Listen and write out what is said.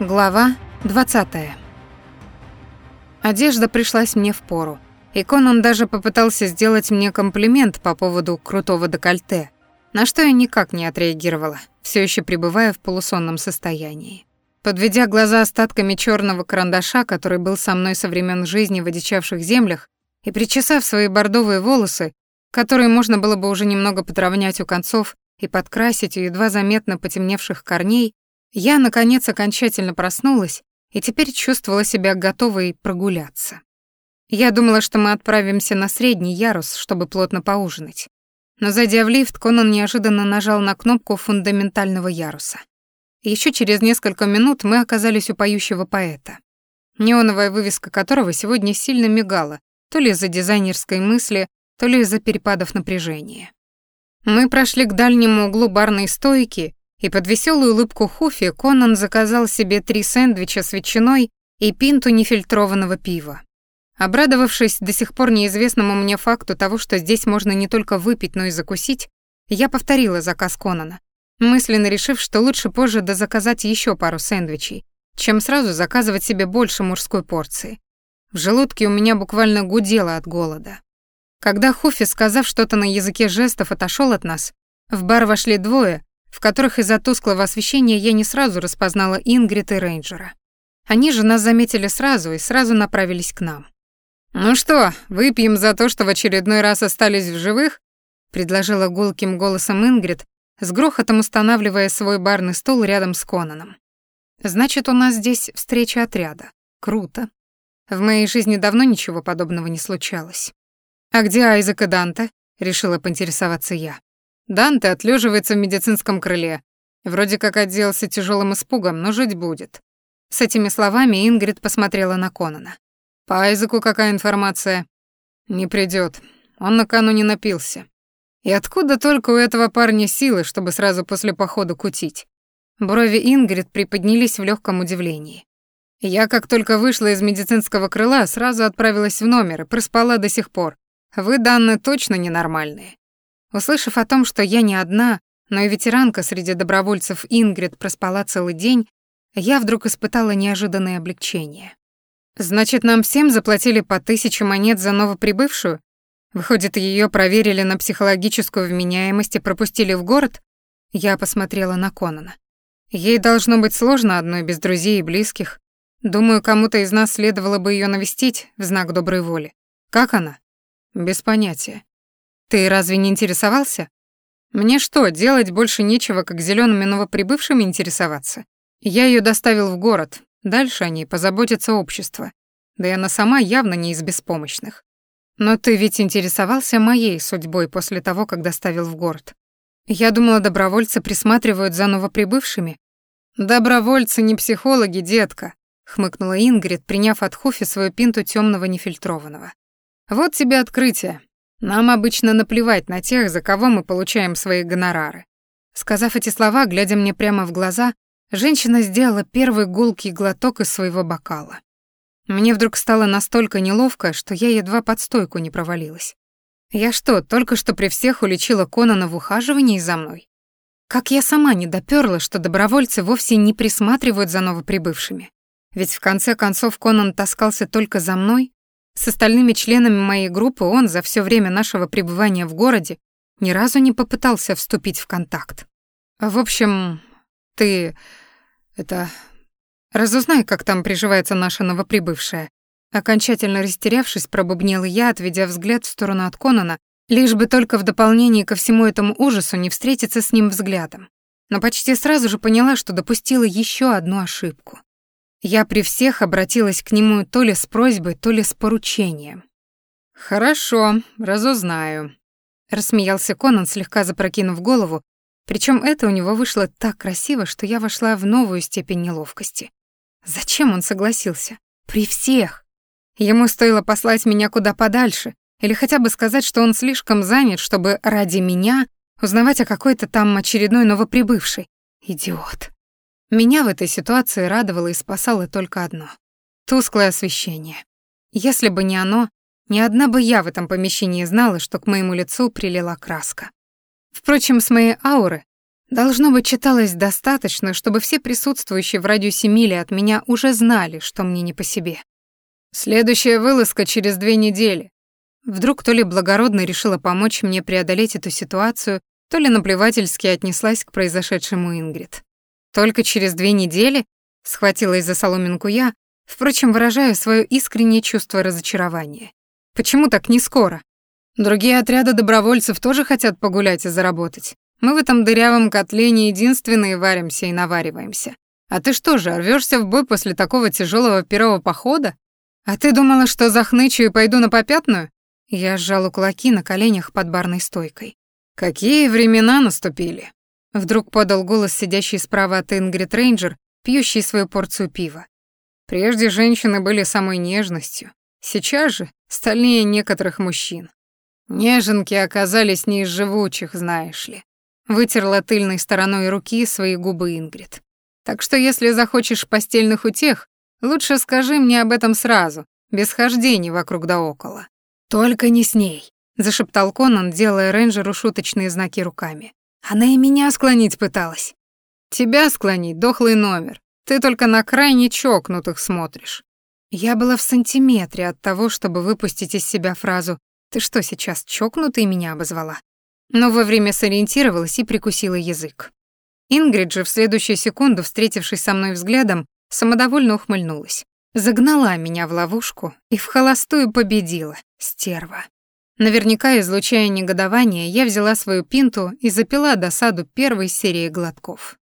Глава 20. Одежда пришлась мне в пору, и Конан даже попытался сделать мне комплимент по поводу крутого декольте, на что я никак не отреагировала, все еще пребывая в полусонном состоянии. Подведя глаза остатками черного карандаша, который был со мной со времен жизни в одичавших землях, и причесав свои бордовые волосы, которые можно было бы уже немного потравнять у концов и подкрасить у едва заметно потемневших корней, я, наконец, окончательно проснулась и теперь чувствовала себя готовой прогуляться. Я думала, что мы отправимся на средний ярус, чтобы плотно поужинать. Но, зайдя в лифт, Конан неожиданно нажал на кнопку фундаментального яруса. Еще через несколько минут мы оказались у поющего поэта, неоновая вывеска которого сегодня сильно мигала, то ли из-за дизайнерской мысли, то ли из-за перепадов напряжения. Мы прошли к дальнему углу барной стойки и под веселую улыбку Хуфи Конан заказал себе три сэндвича с ветчиной и пинту нефильтрованного пива. Обрадовавшись до сих пор неизвестному мне факту того, что здесь можно не только выпить, но и закусить, я повторила заказ Конана, мысленно решив, что лучше позже дозаказать еще пару сэндвичей, чем сразу заказывать себе больше мужской порции. В желудке у меня буквально гудело от голода. Когда Хуфи, сказав что-то на языке жестов, отошел от нас, в бар вошли двое, в которых из-за тусклого освещения я не сразу распознала Ингрид и Рейнджера. Они же нас заметили сразу и сразу направились к нам. «Ну что, выпьем за то, что в очередной раз остались в живых?» — предложила гулким голосом Ингрид, с грохотом устанавливая свой барный стул рядом с Конаном. «Значит, у нас здесь встреча отряда. Круто. В моей жизни давно ничего подобного не случалось. А где Айзек и Данте?» — решила поинтересоваться я. Данте отлеживается в медицинском крыле. Вроде как отделался тяжелым испугом, но жить будет. С этими словами Ингрид посмотрела на Конана. По Айзеку какая информация? Не придет. Он накануне напился. И откуда только у этого парня силы, чтобы сразу после похода кутить? Брови Ингрид приподнялись в легком удивлении. Я, как только вышла из медицинского крыла, сразу отправилась в номер и проспала до сих пор. Вы, данные, точно ненормальные. Услышав о том, что я не одна, но и ветеранка среди добровольцев Ингрид проспала целый день, я вдруг испытала неожиданное облегчение. Значит, нам всем заплатили по тысяче монет за новоприбывшую? Выходит, ее проверили на психологическую вменяемость и пропустили в город? Я посмотрела на Конана. Ей должно быть сложно одной без друзей и близких. Думаю, кому-то из нас следовало бы ее навестить в знак доброй воли. Как она? Без понятия. Ты разве не интересовался? Мне что, делать больше нечего, как зелёными новоприбывшими интересоваться? Я её доставил в город. Дальше о ней позаботится общество. Да и она сама явно не из беспомощных. Но ты ведь интересовался моей судьбой после того, как доставил в город. Я думала, добровольцы присматривают за новоприбывшими. Добровольцы не психологи, детка, хмыкнула Ингрид, приняв от Хуфи свою пинту тёмного нефильтрованного. Вот тебе открытие. Нам обычно наплевать на тех, за кого мы получаем свои гонорары. Сказав эти слова, глядя мне прямо в глаза, женщина сделала первый гулкий глоток из своего бокала. Мне вдруг стало настолько неловко, что я едва под стойку не провалилась. Я что, только что при всех уличила Конана в ухаживании за мной? Как я сама не допёрла, что добровольцы вовсе не присматривают за новоприбывшими? Ведь в конце концов Конан таскался только за мной, с остальными членами моей группы он за все время нашего пребывания в городе ни разу не попытался вступить в контакт. В общем, ты... это... Разузнай, как там приживается наша новоприбывшая. Окончательно растерявшись, пробубнела я, отведя взгляд в сторону от Конана, лишь бы только в дополнение ко всему этому ужасу не встретиться с ним взглядом. Но почти сразу же поняла, что допустила еще одну ошибку. Я при всех обратилась к нему то ли с просьбой, то ли с поручением. «Хорошо, разузнаю», — рассмеялся Конан, слегка запрокинув голову, причем это у него вышло так красиво, что я вошла в новую степень неловкости. Зачем он согласился? При всех. Ему стоило послать меня куда подальше, или хотя бы сказать, что он слишком занят, чтобы ради меня узнавать о какой-то там очередной новоприбывшей. Идиот. Меня в этой ситуации радовало и спасало только одно — тусклое освещение. Если бы не оно, ни одна бы я в этом помещении знала, что к моему лицу прилила краска. Впрочем, с моей ауры Должно быть, читалось достаточно, чтобы все присутствующие в радиусе мили от меня уже знали, что мне не по себе. Следующая вылазка через две недели. Вдруг то ли благородно решила помочь мне преодолеть эту ситуацию, то ли наплевательски отнеслась к произошедшему Ингрид. Только через две недели схватилась за соломинку я, впрочем, выражая свое искреннее чувство разочарования. Почему так не скоро? Другие отряды добровольцев тоже хотят погулять и заработать. Мы в этом дырявом котле не единственные варимся и навариваемся. А ты что же, рвешься в бой после такого тяжелого первого похода? А ты думала, что захнычу и пойду на попятную? Я сжала кулаки на коленях под барной стойкой. Какие времена наступили? Вдруг подал голос сидящий справа от Ингрид Рейнджер, пьющий свою порцию пива. Прежде женщины были самой нежностью. Сейчас же стальнее некоторых мужчин. Неженки оказались не из живучих, знаешь ли. Вытерла тыльной стороной руки свои губы Ингрид. Так что если захочешь постельных утех, лучше скажи мне об этом сразу, без хождений вокруг да около. Только не с ней, зашептал Конан, делая рейнджеру шуточные знаки руками. Она и меня склонить пыталась. Тебя склонить, дохлый номер. Ты только на крайне чокнутых смотришь. Я была в сантиметре от того, чтобы выпустить из себя фразу «Ты что, сейчас чокнутый меня обозвала?» но вовремя сориентировалась и прикусила язык. Ингрид же в следующую секунду, встретившись со мной взглядом, самодовольно ухмыльнулась. Загнала меня в ловушку и в холостую победила, стерва. Наверняка, излучая негодование, я взяла свою пинту и запила досаду первой серии глотков.